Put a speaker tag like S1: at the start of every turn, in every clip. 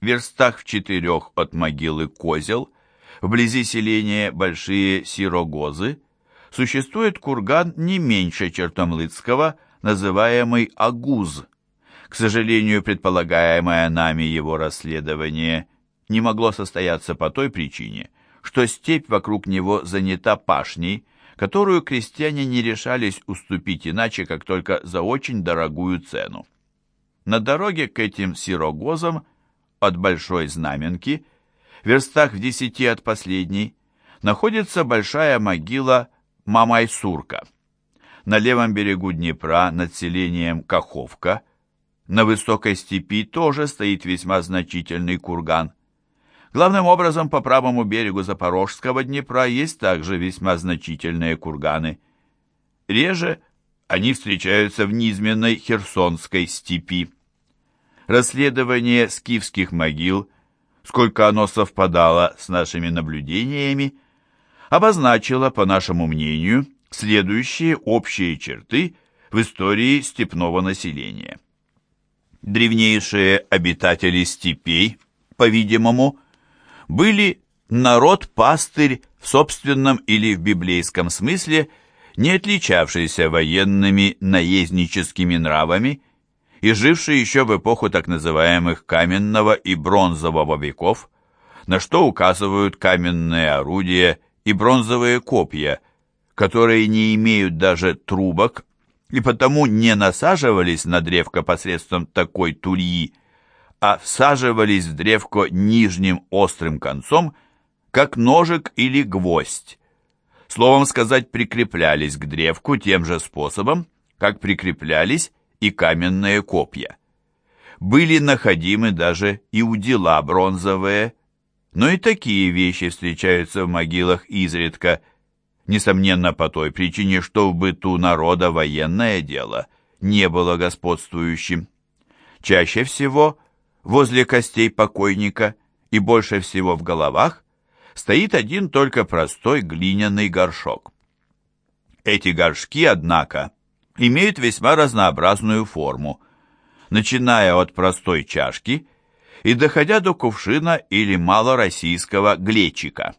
S1: Верстах в четырех от могилы Козел, вблизи селения Большие Сирогозы, существует курган не меньше Чертомлыцкого, называемый Агуз. К сожалению, предполагаемое нами его расследование не могло состояться по той причине, что степь вокруг него занята пашней, которую крестьяне не решались уступить иначе, как только за очень дорогую цену. На дороге к этим сирогозам от Большой Знаменки, в верстах в десяти от последней, находится большая могила Мамайсурка. На левом берегу Днепра над селением Каховка на высокой степи тоже стоит весьма значительный курган. Главным образом по правому берегу Запорожского Днепра есть также весьма значительные курганы. Реже они встречаются в низменной Херсонской степи. Расследование скифских могил, сколько оно совпадало с нашими наблюдениями, обозначило, по нашему мнению, следующие общие черты в истории степного населения. Древнейшие обитатели степей, по-видимому, были народ-пастырь в собственном или в библейском смысле, не отличавшийся военными наездническими нравами и живший еще в эпоху так называемых каменного и бронзового веков, на что указывают каменные орудия и бронзовые копья, которые не имеют даже трубок и потому не насаживались на древко посредством такой тульи, а всаживались в древко нижним острым концом, как ножик или гвоздь. Словом сказать, прикреплялись к древку тем же способом, как прикреплялись и каменные копья. Были находимы даже и удила бронзовые, но и такие вещи встречаются в могилах изредка, несомненно по той причине, что в быту народа военное дело не было господствующим. Чаще всего возле костей покойника и больше всего в головах стоит один только простой глиняный горшок. Эти горшки, однако, имеют весьма разнообразную форму, начиная от простой чашки и доходя до кувшина или малороссийского глечика.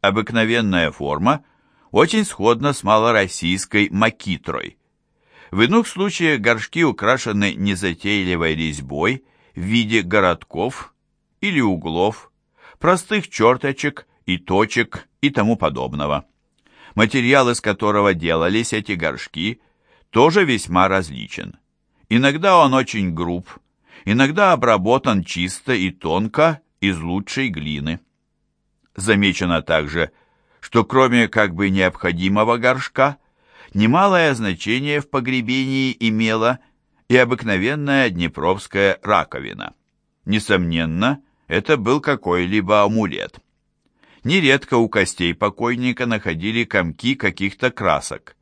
S1: Обыкновенная форма очень сходна с малороссийской макитрой. В иных случаях горшки украшены незатейливой резьбой в виде городков или углов, простых черточек и точек и тому подобного. Материал, из которого делались эти горшки, тоже весьма различен. Иногда он очень груб, иногда обработан чисто и тонко из лучшей глины. Замечено также, что кроме как бы необходимого горшка, немалое значение в погребении имело и обыкновенная днепровская раковина. Несомненно, это был какой-либо амулет. Нередко у костей покойника находили комки каких-то красок.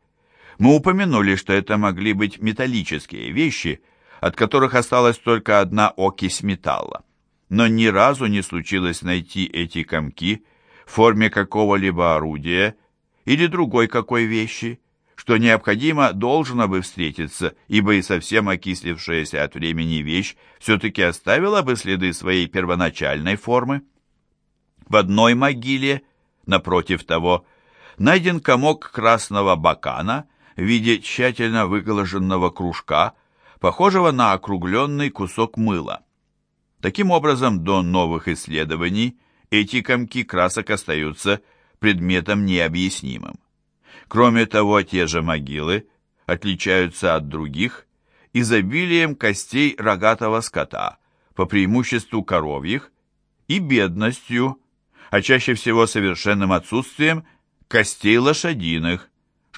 S1: Мы упомянули, что это могли быть металлические вещи, от которых осталась только одна окись металла. Но ни разу не случилось найти эти комки в форме какого-либо орудия или другой какой вещи, что необходимо должно бы встретиться, ибо и совсем окислившаяся от времени вещь все-таки оставила бы следы своей первоначальной формы. В одной могиле, напротив того, найден комок красного бакана в виде тщательно выглаженного кружка, похожего на округленный кусок мыла. Таким образом, до новых исследований эти комки красок остаются предметом необъяснимым. Кроме того, те же могилы отличаются от других изобилием костей рогатого скота, по преимуществу коровьих, и бедностью, а чаще всего совершенным отсутствием костей лошадиных,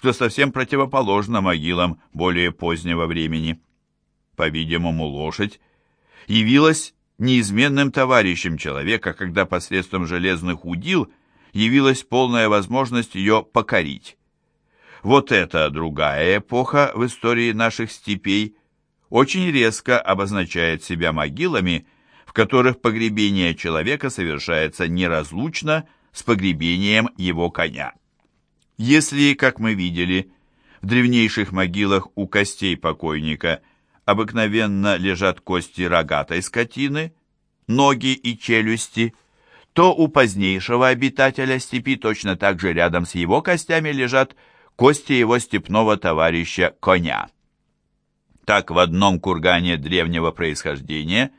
S1: что совсем противоположно могилам более позднего времени. По-видимому, лошадь явилась неизменным товарищем человека, когда посредством железных удил явилась полная возможность ее покорить. Вот эта другая эпоха в истории наших степей очень резко обозначает себя могилами, в которых погребение человека совершается неразлучно с погребением его коня. Если, как мы видели, в древнейших могилах у костей покойника обыкновенно лежат кости рогатой скотины, ноги и челюсти, то у позднейшего обитателя степи точно так же рядом с его костями лежат кости его степного товарища коня. Так в одном кургане древнего происхождения,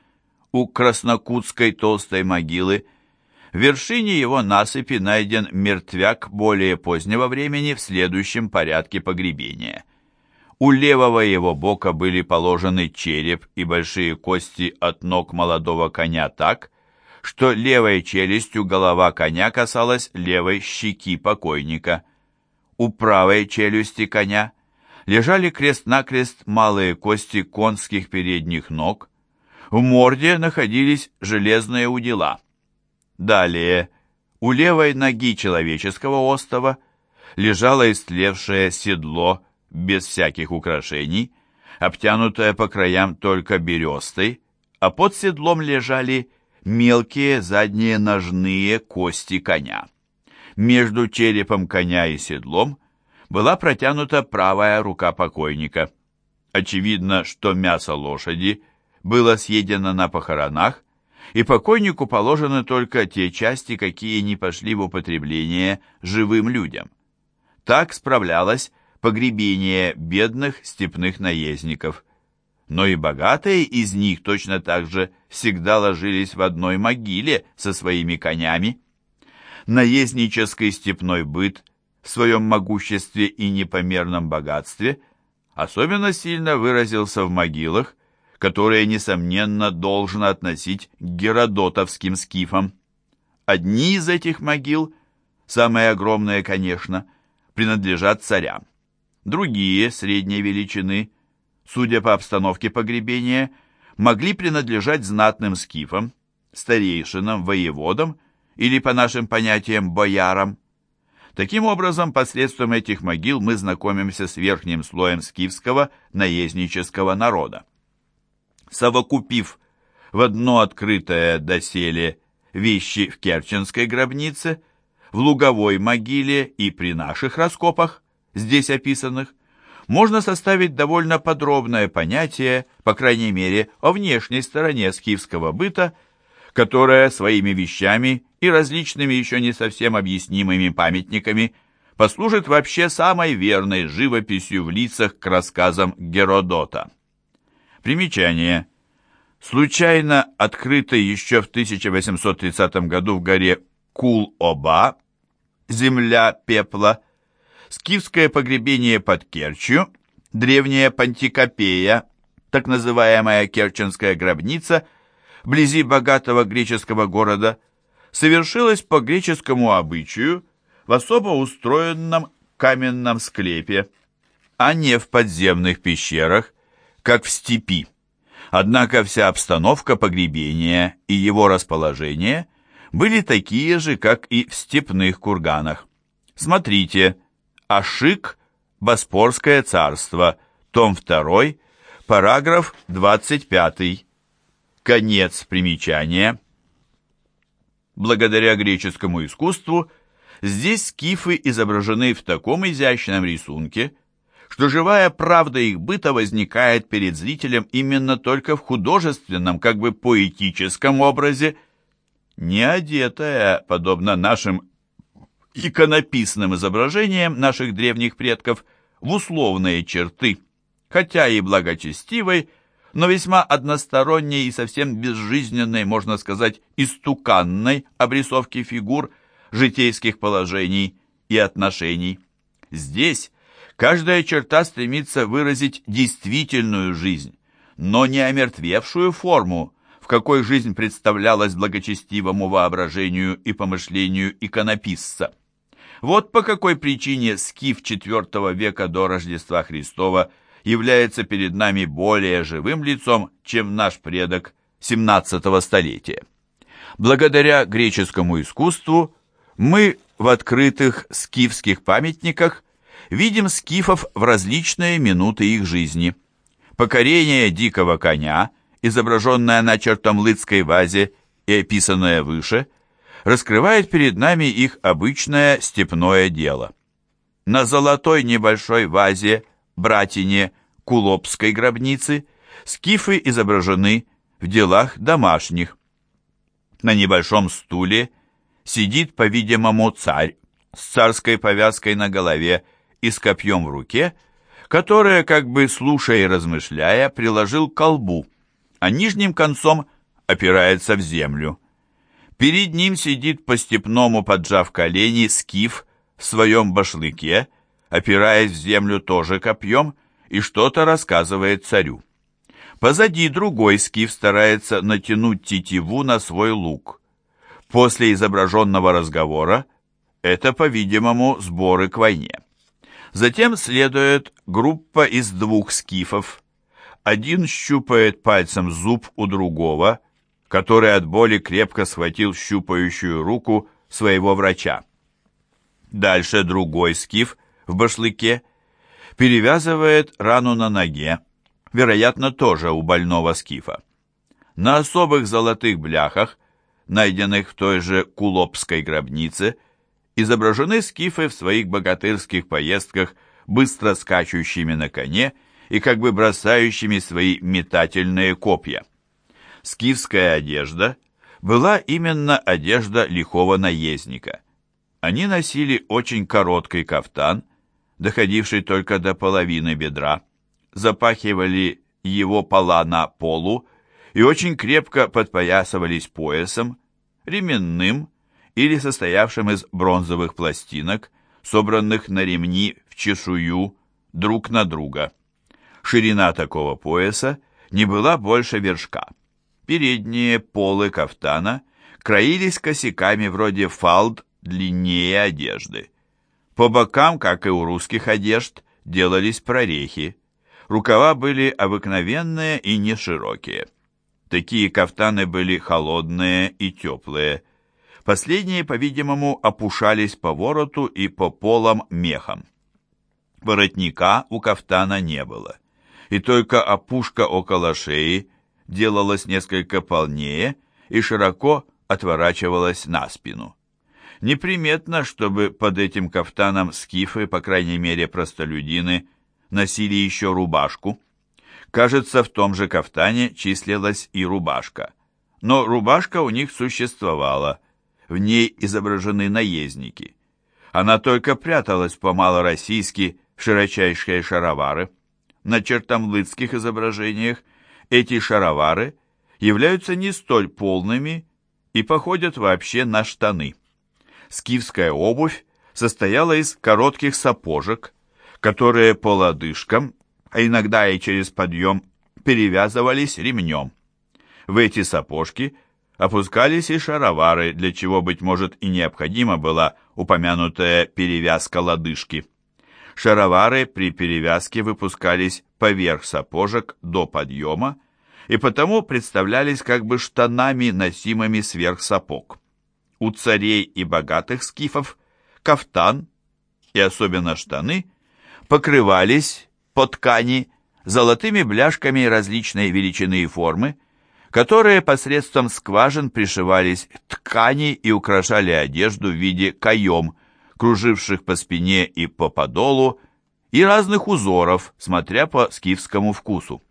S1: у Краснокутской толстой могилы, в вершине его насыпи найден мертвяк более позднего времени в следующем порядке погребения. У левого его бока были положены череп и большие кости от ног молодого коня так, что левой челюстью голова коня касалась левой щеки покойника. У правой челюсти коня лежали крест-накрест малые кости конских передних ног, в морде находились железные удила – Далее, у левой ноги человеческого остова лежало истлевшее седло без всяких украшений, обтянутое по краям только берестой, а под седлом лежали мелкие задние ножные кости коня. Между черепом коня и седлом была протянута правая рука покойника. Очевидно, что мясо лошади было съедено на похоронах, и покойнику положены только те части, какие не пошли в употребление живым людям. Так справлялось погребение бедных степных наездников. Но и богатые из них точно так же всегда ложились в одной могиле со своими конями. Наезднический степной быт в своем могуществе и непомерном богатстве особенно сильно выразился в могилах, которые, несомненно, должно относить к геродотовским скифам. Одни из этих могил, самые огромные, конечно, принадлежат царям. Другие, средней величины, судя по обстановке погребения, могли принадлежать знатным скифам, старейшинам, воеводам или, по нашим понятиям, боярам. Таким образом, посредством этих могил мы знакомимся с верхним слоем скифского наезднического народа совокупив в одно открытое доселе вещи в Керченской гробнице, в Луговой могиле и при наших раскопах, здесь описанных, можно составить довольно подробное понятие, по крайней мере, о внешней стороне скифского быта, которая своими вещами и различными еще не совсем объяснимыми памятниками послужит вообще самой верной живописью в лицах к рассказам Геродота. Примечание. Случайно открытый еще в 1830 году в горе Кул-Оба, земля пепла, скифское погребение под Керчью, древняя Пантикопея, так называемая Керченская гробница, вблизи богатого греческого города, совершилось по греческому обычаю в особо устроенном каменном склепе, а не в подземных пещерах, как в степи. Однако вся обстановка погребения и его расположение были такие же, как и в степных курганах. Смотрите, Ашик, Боспорское царство, том 2, параграф 25. Конец примечания. Благодаря греческому искусству здесь скифы изображены в таком изящном рисунке, что живая правда их быта возникает перед зрителем именно только в художественном, как бы поэтическом образе, не одетая, подобно нашим иконописным изображениям наших древних предков, в условные черты, хотя и благочестивой, но весьма односторонней и совсем безжизненной, можно сказать, истуканной обрисовки фигур, житейских положений и отношений. Здесь Каждая черта стремится выразить действительную жизнь, но не омертвевшую форму, в какой жизнь представлялась благочестивому воображению и помышлению иконописца. Вот по какой причине скиф IV века до Рождества Христова является перед нами более живым лицом, чем наш предок XVII столетия. Благодаря греческому искусству мы в открытых скифских памятниках видим скифов в различные минуты их жизни. Покорение дикого коня, изображенное на чертомлыцкой вазе и описанное выше, раскрывает перед нами их обычное степное дело. На золотой небольшой вазе, братине Кулопской гробницы, скифы изображены в делах домашних. На небольшом стуле сидит, по-видимому, царь с царской повязкой на голове и с копьем в руке, которое, как бы слушая и размышляя, приложил к колбу, а нижним концом опирается в землю. Перед ним сидит по-степному, поджав колени, скиф в своем башлыке, опираясь в землю тоже копьем, и что-то рассказывает царю. Позади другой скиф старается натянуть тетиву на свой лук. После изображенного разговора это, по-видимому, сборы к войне. Затем следует группа из двух скифов. Один щупает пальцем зуб у другого, который от боли крепко схватил щупающую руку своего врача. Дальше другой скиф в башлыке перевязывает рану на ноге, вероятно, тоже у больного скифа. На особых золотых бляхах, найденных в той же Кулопской гробнице, изображены скифы в своих богатырских поездках, быстро скачущими на коне и как бы бросающими свои метательные копья. Скифская одежда была именно одежда лихого наездника. Они носили очень короткий кафтан, доходивший только до половины бедра, запахивали его пола на полу и очень крепко подпоясывались поясом, ременным или состоявшим из бронзовых пластинок, собранных на ремни в чешую друг на друга. Ширина такого пояса не была больше вершка. Передние полы кафтана краились косяками вроде фалд длиннее одежды. По бокам, как и у русских одежд, делались прорехи. Рукава были обыкновенные и не широкие. Такие кафтаны были холодные и теплые. Последние, по-видимому, опушались по вороту и по полам мехом. Воротника у кафтана не было, и только опушка около шеи делалась несколько полнее и широко отворачивалась на спину. Неприметно, чтобы под этим кафтаном скифы, по крайней мере простолюдины, носили еще рубашку. Кажется, в том же кафтане числилась и рубашка. Но рубашка у них существовала, в ней изображены наездники. Она только пряталась по-малороссийски в широчайшие шаровары. На чертомлыцких изображениях эти шаровары являются не столь полными и походят вообще на штаны скифская обувь состояла из коротких сапожек, которые по лодыжкам, а иногда и через подъем, перевязывались ремнем. В эти сапожки опускались и шаровары, для чего, быть может, и необходима была упомянутая перевязка лодыжки. Шаровары при перевязке выпускались поверх сапожек до подъема и потому представлялись как бы штанами, носимыми сверх сапог у царей и богатых скифов кафтан и особенно штаны покрывались по ткани золотыми бляшками различной величины и формы, которые посредством скважин пришивались к ткани и украшали одежду в виде каем, круживших по спине и по подолу, и разных узоров, смотря по скифскому вкусу.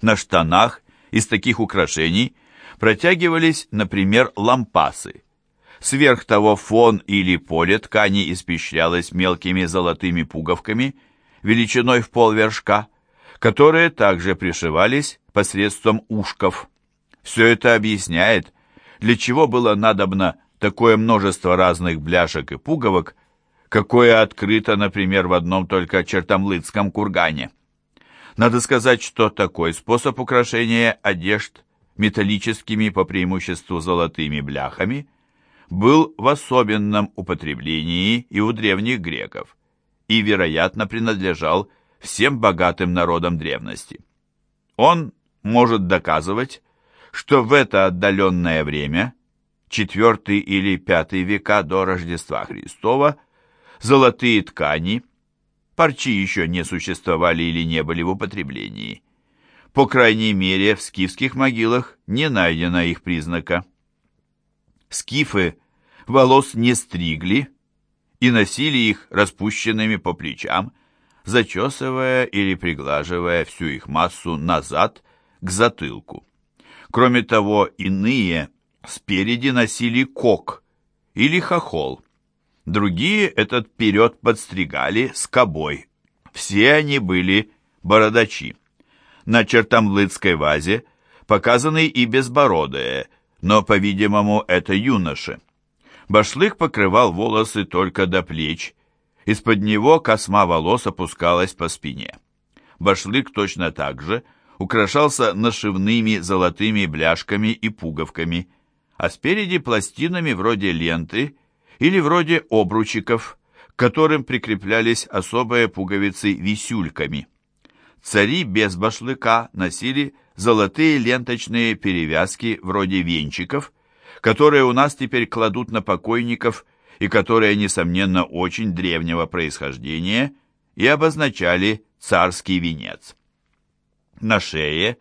S1: На штанах из таких украшений протягивались, например, лампасы, Сверх того фон или поле ткани испещрялось мелкими золотыми пуговками величиной в полвершка, которые также пришивались посредством ушков. Все это объясняет, для чего было надобно такое множество разных бляшек и пуговок, какое открыто, например, в одном только чертомлыцком кургане. Надо сказать, что такой способ украшения одежд металлическими, по преимуществу золотыми бляхами, был в особенном употреблении и у древних греков и, вероятно, принадлежал всем богатым народам древности. Он может доказывать, что в это отдаленное время, четвертый или пятый века до Рождества Христова, золотые ткани, парчи еще не существовали или не были в употреблении. По крайней мере, в скифских могилах не найдено их признака. Скифы волос не стригли и носили их распущенными по плечам, зачесывая или приглаживая всю их массу назад к затылку. Кроме того, иные спереди носили кок или хохол. Другие этот вперед подстригали скобой. Все они были бородачи. На чертомлыцкой вазе показаны и безбородые, но, по-видимому, это юноши. Башлык покрывал волосы только до плеч, из-под него косма волос опускалась по спине. Башлык точно так же украшался нашивными золотыми бляшками и пуговками, а спереди пластинами вроде ленты или вроде обручиков, к которым прикреплялись особые пуговицы висюльками. Цари без башлыка носили золотые ленточные перевязки вроде венчиков, которые у нас теперь кладут на покойников и которые, несомненно, очень древнего происхождения и обозначали царский венец. На шее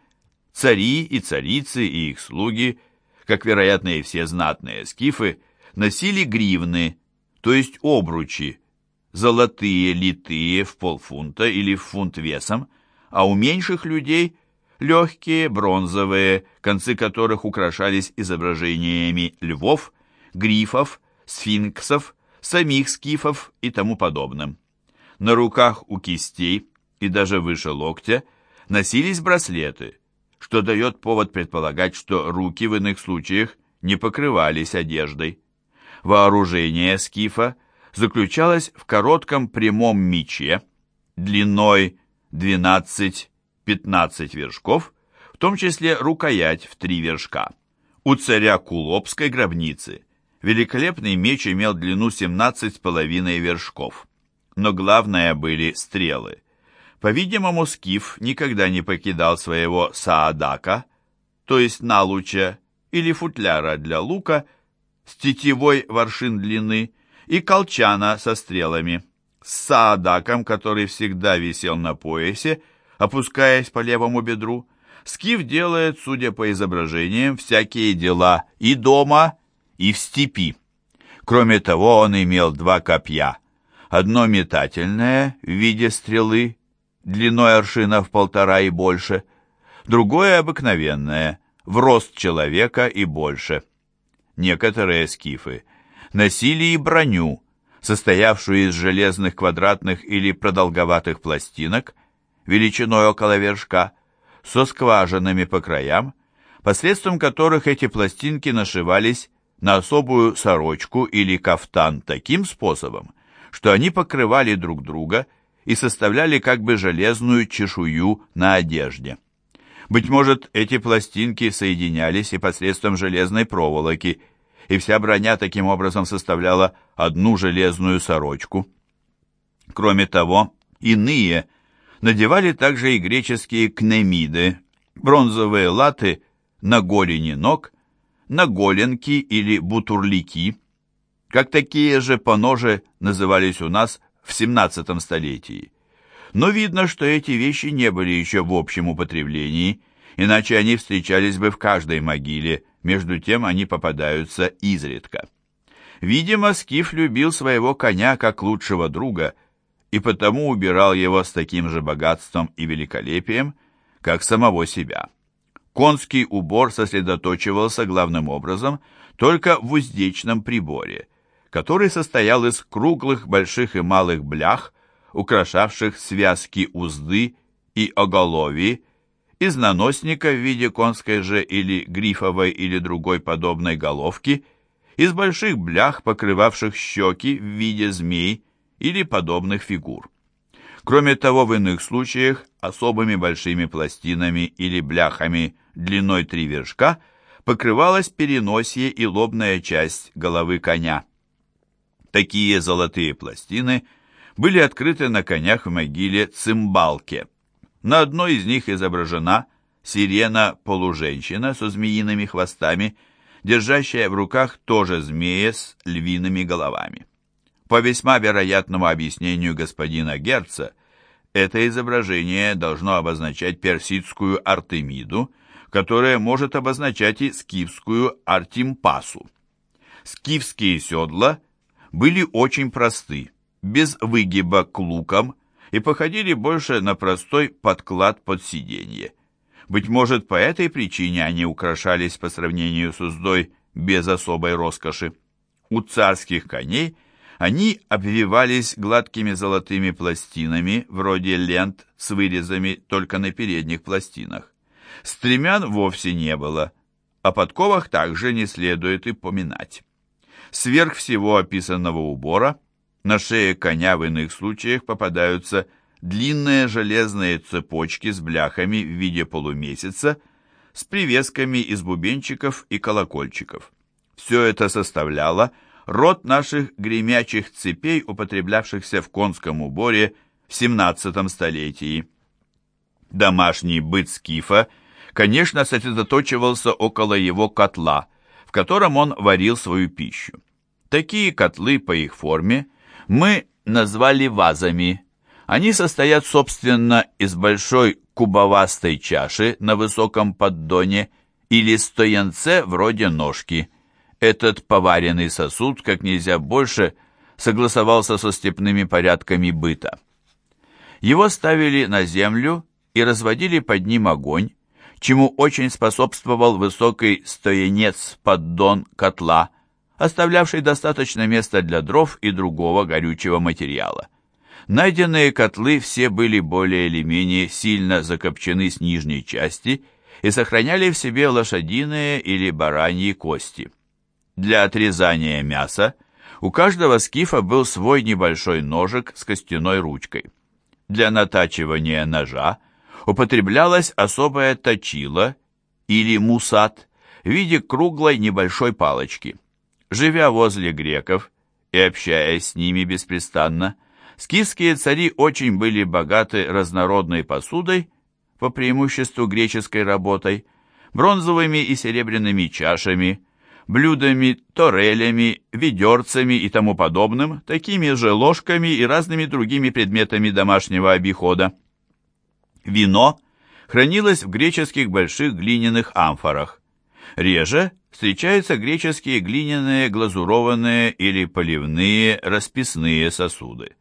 S1: цари и царицы и их слуги, как, вероятно, и все знатные скифы, носили гривны, то есть обручи, золотые литые в полфунта или в фунт весом, а у меньших людей легкие бронзовые, концы которых украшались изображениями львов, грифов, сфинксов, самих скифов и тому подобным. На руках у кистей и даже выше локтя носились браслеты, что дает повод предполагать, что руки в иных случаях не покрывались одеждой. Вооружение скифа заключалось в коротком прямом мече, длиной 12-15 вершков, в том числе рукоять в три вершка. У царя Кулопской гробницы великолепный меч имел длину 17,5 вершков. Но главное были стрелы. По-видимому, Скиф никогда не покидал своего саадака, то есть налуча или футляра для лука с тетивой воршин длины и колчана со стрелами, с саадаком, который всегда висел на поясе, опускаясь по левому бедру. Скиф делает, судя по изображениям, всякие дела и дома, и в степи. Кроме того, он имел два копья. Одно метательное в виде стрелы, длиной аршина в полтора и больше, другое обыкновенное, в рост человека и больше. Некоторые скифы носили и броню, состоявшую из железных квадратных или продолговатых пластинок, величиной около вершка, со скважинами по краям, посредством которых эти пластинки нашивались на особую сорочку или кафтан таким способом, что они покрывали друг друга и составляли как бы железную чешую на одежде. Быть может, эти пластинки соединялись и посредством железной проволоки, и вся броня таким образом составляла одну железную сорочку. Кроме того, иные надевали также и греческие кнемиды, бронзовые латы на голени ног, на голенки или бутурлики, как такие же поножи назывались у нас в 17 столетии. Но видно, что эти вещи не были еще в общем употреблении, иначе они встречались бы в каждой могиле, между тем они попадаются изредка. Видимо, Скиф любил своего коня как лучшего друга и потому убирал его с таким же богатством и великолепием, как самого себя. Конский убор сосредоточивался главным образом только в уздечном приборе, который состоял из круглых больших и малых блях, украшавших связки узды и оголовьи, из наносника в виде конской же или грифовой или другой подобной головки, из больших блях, покрывавших щеки в виде змей или подобных фигур. Кроме того, в иных случаях особыми большими пластинами или бляхами длиной три вершка покрывалась переносье и лобная часть головы коня. Такие золотые пластины были открыты на конях в могиле Цимбалке. На одной из них изображена сирена-полуженщина со змеиными хвостами, держащая в руках тоже змея с львиными головами. По весьма вероятному объяснению господина Герца, это изображение должно обозначать персидскую Артемиду, которая может обозначать и скифскую Артимпасу. Скифские седла – были очень просты, без выгиба к лукам и походили больше на простой подклад под сиденье. Быть может, по этой причине они украшались по сравнению с уздой без особой роскоши. У царских коней они обвивались гладкими золотыми пластинами, вроде лент с вырезами только на передних пластинах. Стремян вовсе не было, о подковах также не следует и поминать. Сверх всего описанного убора на шее коня в иных случаях попадаются длинные железные цепочки с бляхами в виде полумесяца, с привесками из бубенчиков и колокольчиков. Все это составляло род наших гремячих цепей, употреблявшихся в конском уборе в XVII столетии. Домашний быт скифа, конечно, сосредоточивался около его котла, в котором он варил свою пищу. Такие котлы по их форме мы назвали вазами. Они состоят, собственно, из большой кубовастой чаши на высоком поддоне или стоянце вроде ножки. Этот поваренный сосуд, как нельзя больше, согласовался со степными порядками быта. Его ставили на землю и разводили под ним огонь, чему очень способствовал высокий стоянец поддон котла, оставлявший достаточно места для дров и другого горючего материала. Найденные котлы все были более или менее сильно закопчены с нижней части и сохраняли в себе лошадиные или бараньи кости. Для отрезания мяса у каждого скифа был свой небольшой ножик с костяной ручкой. Для натачивания ножа употреблялась особая точила или мусат в виде круглой небольшой палочки. Живя возле греков и общаясь с ними беспрестанно, скифские цари очень были богаты разнородной посудой, по преимуществу греческой работой, бронзовыми и серебряными чашами, блюдами, торелями, ведерцами и тому подобным, такими же ложками и разными другими предметами домашнего обихода. Вино хранилось в греческих больших глиняных амфорах. Реже встречаются греческие глиняные глазурованные или поливные расписные сосуды.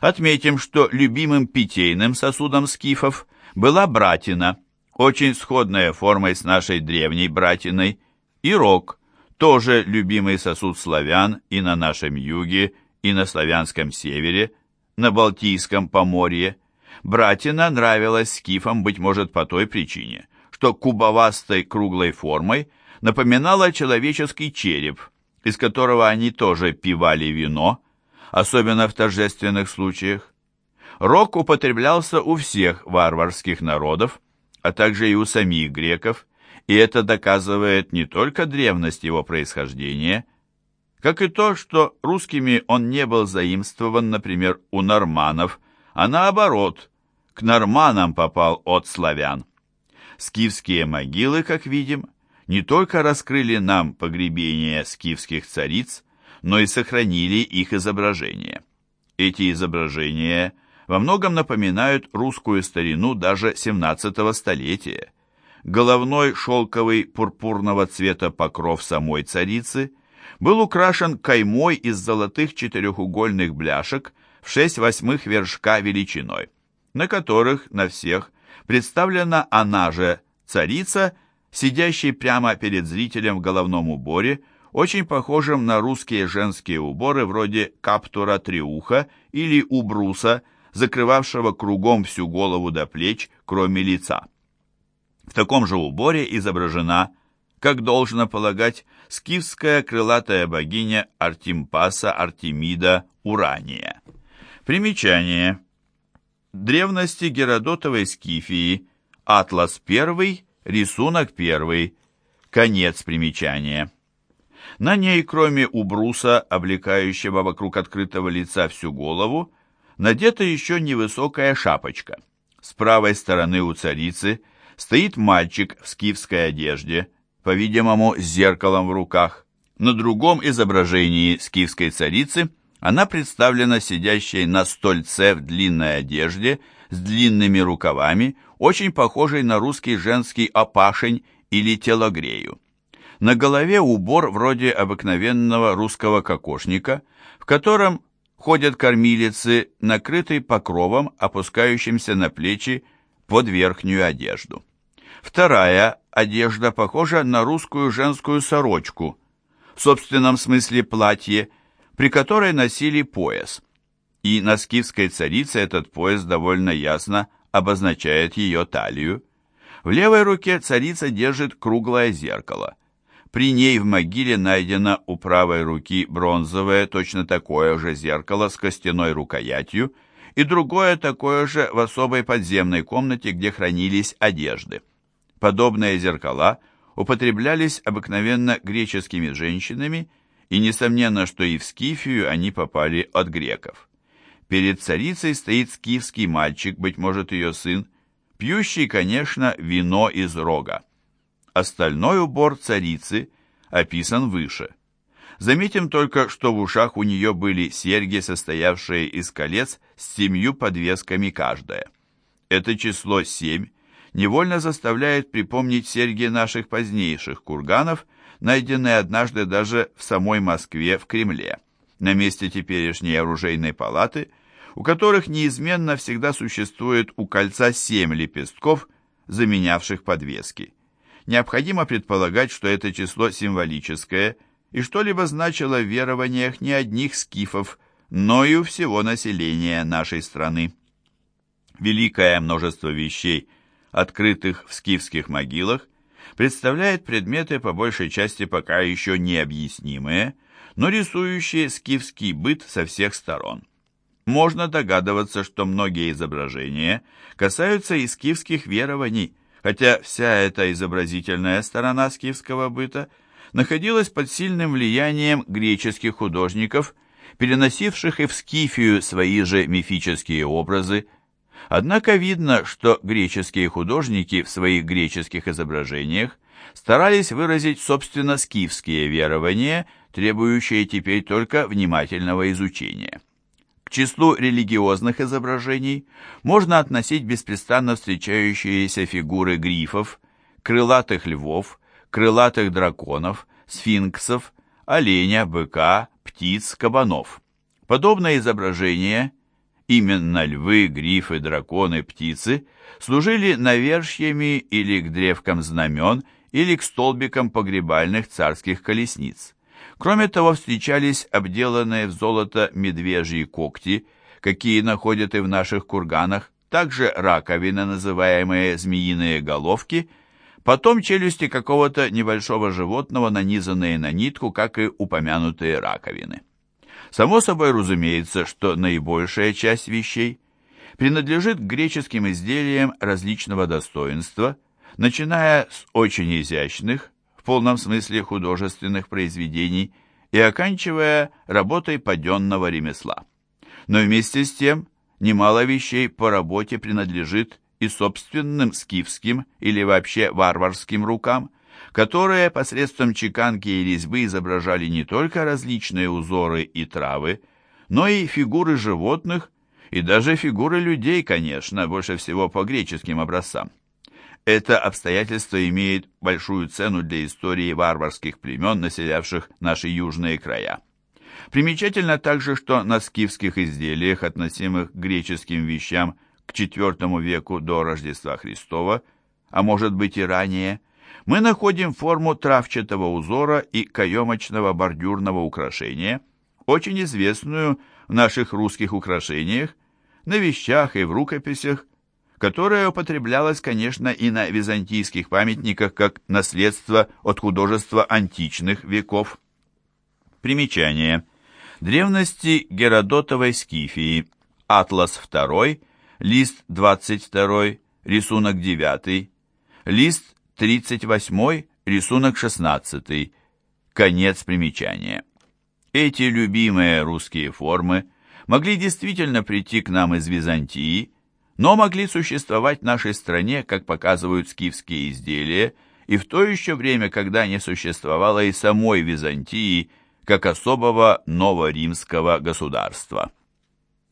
S1: Отметим, что любимым питейным сосудом скифов была братина, очень сходная формой с нашей древней братиной, и рог, тоже любимый сосуд славян и на нашем юге, и на славянском севере, на Балтийском поморье. Братина нравилась скифам, быть может, по той причине, что кубовастой круглой формой напоминала человеческий череп, из которого они тоже пивали вино, особенно в торжественных случаях. Рог употреблялся у всех варварских народов, а также и у самих греков, и это доказывает не только древность его происхождения, как и то, что русскими он не был заимствован, например, у норманов, а наоборот, к норманам попал от славян. Скифские могилы, как видим, не только раскрыли нам погребения скифских цариц, но и сохранили их изображения. Эти изображения во многом напоминают русскую старину даже 17 столетия головной шелковый пурпурного цвета покров самой царицы был украшен каймой из золотых четырехугольных бляшек в шесть восьмых вершка величиной, на которых на всех представлена она же, царица, сидящей прямо перед зрителем в головном уборе, очень похожем на русские женские уборы вроде каптура триуха или убруса, закрывавшего кругом всю голову до плеч, кроме лица. В таком же уборе изображена, как должно полагать, скифская крылатая богиня Артимпаса Артемида Урания. Примечание. Древности Геродотовой Скифии. Атлас I, рисунок 1. Конец примечания. На ней, кроме убруса, облекающего вокруг открытого лица всю голову, надета еще невысокая шапочка. С правой стороны у царицы – стоит мальчик в скифской одежде, по-видимому, с зеркалом в руках. На другом изображении скифской царицы она представлена сидящей на стольце в длинной одежде с длинными рукавами, очень похожей на русский женский опашень или телогрею. На голове убор вроде обыкновенного русского кокошника, в котором ходят кормилицы, накрытый покровом, опускающимся на плечи под верхнюю одежду. Вторая одежда похожа на русскую женскую сорочку, в собственном смысле платье, при которой носили пояс. И на скифской царице этот пояс довольно ясно обозначает ее талию. В левой руке царица держит круглое зеркало. При ней в могиле найдено у правой руки бронзовое, точно такое же зеркало с костяной рукоятью, и другое такое же в особой подземной комнате, где хранились одежды. Подобные зеркала употреблялись обыкновенно греческими женщинами, и несомненно, что и в Скифию они попали от греков. Перед царицей стоит скифский мальчик, быть может, ее сын, пьющий, конечно, вино из рога. Остальной убор царицы описан выше. Заметим только, что в ушах у нее были серьги, состоявшие из колец с семью подвесками каждая. Это число семь невольно заставляет припомнить серьги наших позднейших курганов, найденные однажды даже в самой Москве в Кремле, на месте теперешней оружейной палаты, у которых неизменно всегда существует у кольца семь лепестков, заменявших подвески. Необходимо предполагать, что это число символическое – и что-либо значило в верованиях не одних скифов, но и у всего населения нашей страны. Великое множество вещей, открытых в скифских могилах, представляет предметы по большей части пока еще необъяснимые, но рисующие скифский быт со всех сторон. Можно догадываться, что многие изображения касаются и скифских верований, хотя вся эта изобразительная сторона скифского быта – находилась под сильным влиянием греческих художников, переносивших и в Скифию свои же мифические образы. Однако видно, что греческие художники в своих греческих изображениях старались выразить собственно скифские верования, требующие теперь только внимательного изучения. К числу религиозных изображений можно относить беспрестанно встречающиеся фигуры грифов, крылатых львов, крылатых драконов, сфинксов, оленя, быка, птиц, кабанов. Подобное изображение, именно львы, грифы, драконы, птицы, служили навершьями или к древкам знамен, или к столбикам погребальных царских колесниц. Кроме того, встречались обделанные в золото медвежьи когти, какие находят и в наших курганах, также раковины, называемые змеиные головки – Потом челюсти какого-то небольшого животного, нанизанные на нитку, как и упомянутые раковины. Само собой разумеется, что наибольшая часть вещей принадлежит греческим изделиям различного достоинства, начиная с очень изящных, в полном смысле художественных произведений, и оканчивая работой паденного ремесла. Но вместе с тем немало вещей по работе принадлежит и собственным скифским или вообще варварским рукам, которые посредством чеканки и резьбы изображали не только различные узоры и травы, но и фигуры животных, и даже фигуры людей, конечно, больше всего по греческим образцам. Это обстоятельство имеет большую цену для истории варварских племен, населявших наши южные края. Примечательно также, что на скифских изделиях, относимых к греческим вещам, к IV веку до Рождества Христова, а может быть и ранее, мы находим форму травчатого узора и каемочного бордюрного украшения, очень известную в наших русских украшениях, на вещах и в рукописях, которая употреблялась, конечно, и на византийских памятниках как наследство от художества античных веков. Примечание. Древности Геродотовой Скифии. Атлас II лист 22, рисунок 9, лист 38, рисунок 16, конец примечания. Эти любимые русские формы могли действительно прийти к нам из Византии, но могли существовать в нашей стране, как показывают скифские изделия, и в то еще время, когда не существовало и самой Византии, как особого новоримского государства.